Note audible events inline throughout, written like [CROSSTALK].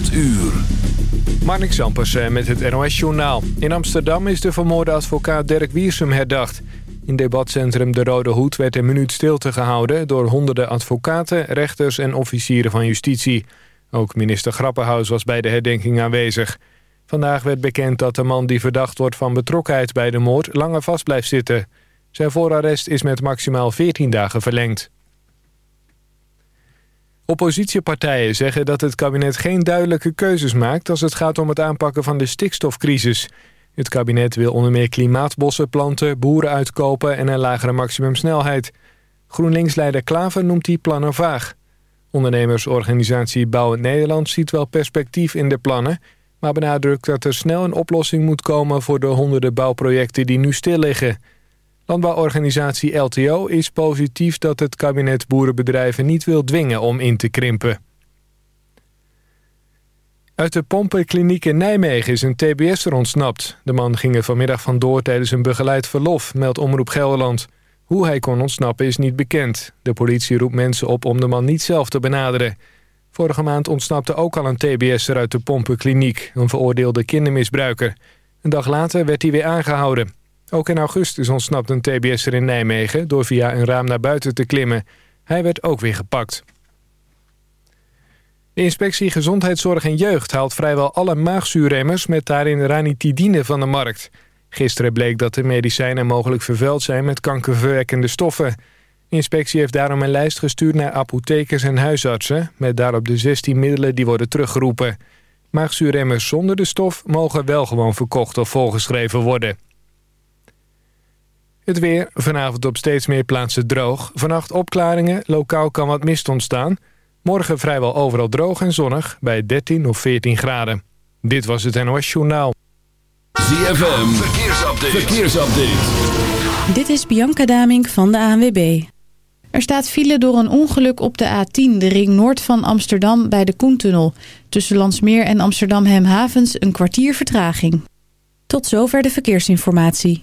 8 uur. Marnik Sampers met het NOS-journaal. In Amsterdam is de vermoorde advocaat Dirk Wiersum herdacht. In debatcentrum De Rode Hoed werd een minuut stilte gehouden... door honderden advocaten, rechters en officieren van justitie. Ook minister Grappenhaus was bij de herdenking aanwezig. Vandaag werd bekend dat de man die verdacht wordt van betrokkenheid bij de moord... langer vast blijft zitten. Zijn voorarrest is met maximaal 14 dagen verlengd. Oppositiepartijen zeggen dat het kabinet geen duidelijke keuzes maakt... als het gaat om het aanpakken van de stikstofcrisis. Het kabinet wil onder meer klimaatbossen planten, boeren uitkopen... en een lagere maximumsnelheid. GroenLinks-leider Klaver noemt die plannen vaag. Ondernemersorganisatie Bouwend Nederland ziet wel perspectief in de plannen... maar benadrukt dat er snel een oplossing moet komen... voor de honderden bouwprojecten die nu stil liggen... Landbouworganisatie LTO is positief dat het kabinet boerenbedrijven niet wil dwingen om in te krimpen. Uit de pompenkliniek in Nijmegen is een TBS'er ontsnapt. De man ging er vanmiddag vandoor tijdens een begeleid verlof, meldt Omroep Gelderland. Hoe hij kon ontsnappen is niet bekend. De politie roept mensen op om de man niet zelf te benaderen. Vorige maand ontsnapte ook al een TBS'er uit de pompenkliniek, een veroordeelde kindermisbruiker. Een dag later werd hij weer aangehouden. Ook in augustus ontsnapt een TBS'er in Nijmegen... door via een raam naar buiten te klimmen. Hij werd ook weer gepakt. De inspectie Gezondheidszorg en Jeugd haalt vrijwel alle maagzuurremmers... met daarin ranitidine van de markt. Gisteren bleek dat de medicijnen mogelijk vervuild zijn... met kankerverwekkende stoffen. De inspectie heeft daarom een lijst gestuurd naar apothekers en huisartsen... met daarop de 16 middelen die worden teruggeroepen. Maagzuurremmers zonder de stof mogen wel gewoon verkocht of volgeschreven worden. Het weer, vanavond op steeds meer plaatsen droog. Vannacht opklaringen, lokaal kan wat mist ontstaan. Morgen vrijwel overal droog en zonnig, bij 13 of 14 graden. Dit was het NOS Journaal. ZFM, verkeersupdate. verkeersupdate. Dit is Bianca Damink van de ANWB. Er staat file door een ongeluk op de A10, de ring noord van Amsterdam bij de Koentunnel. Tussen Landsmeer en Amsterdam Hemhavens een kwartier vertraging. Tot zover de verkeersinformatie.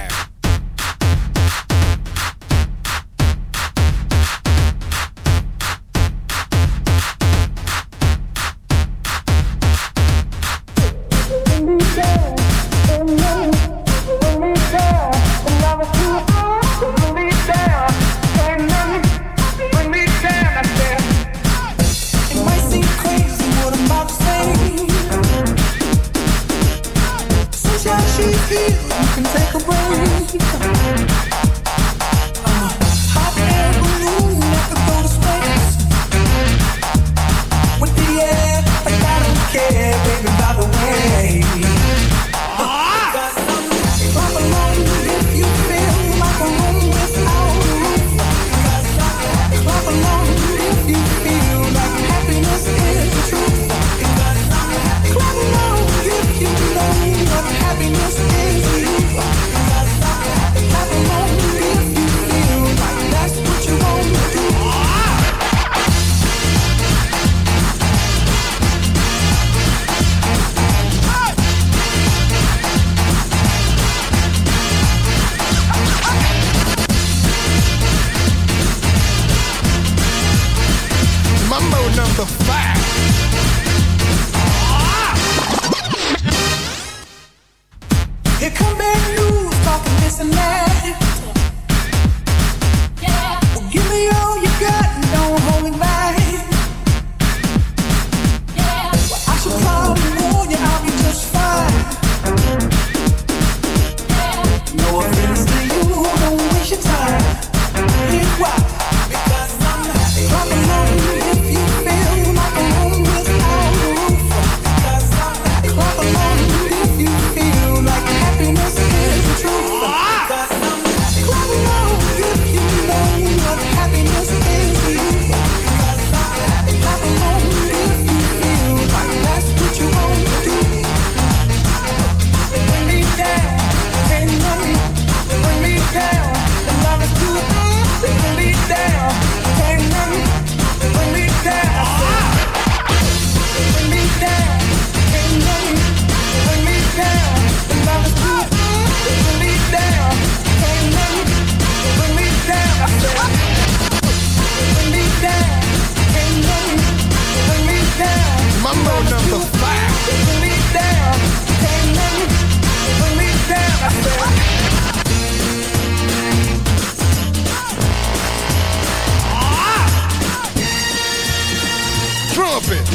trumpet.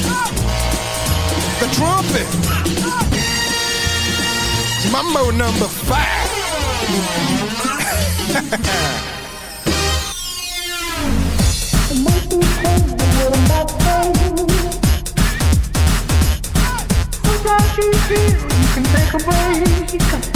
The trumpet. Mambo number five. [LAUGHS] You can take a break.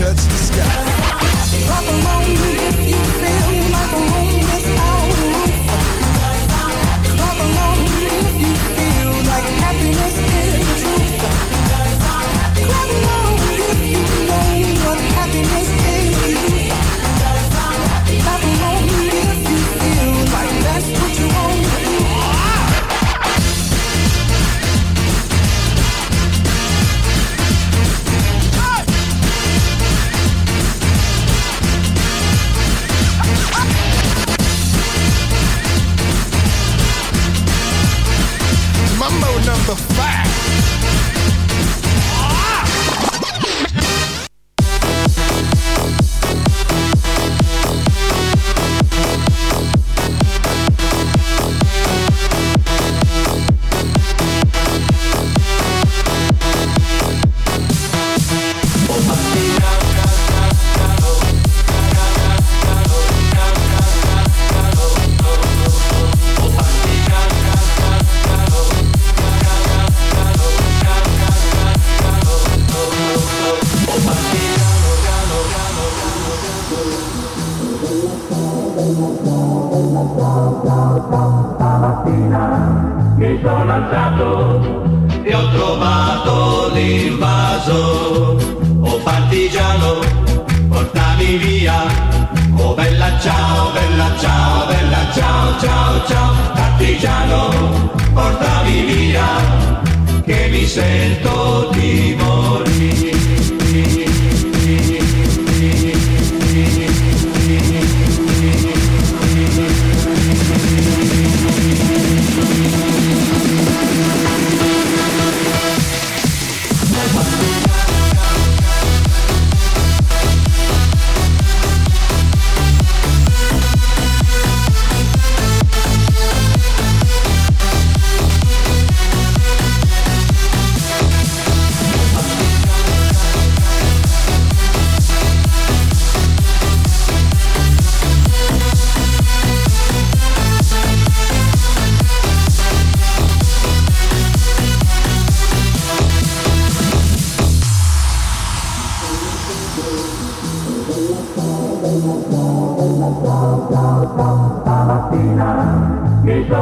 Touch the sky. Clap along if you feel like along if you feel like happiness is the truth. Clap along if you know what happiness is.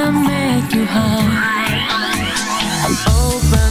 Can make you high. Open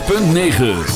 106.9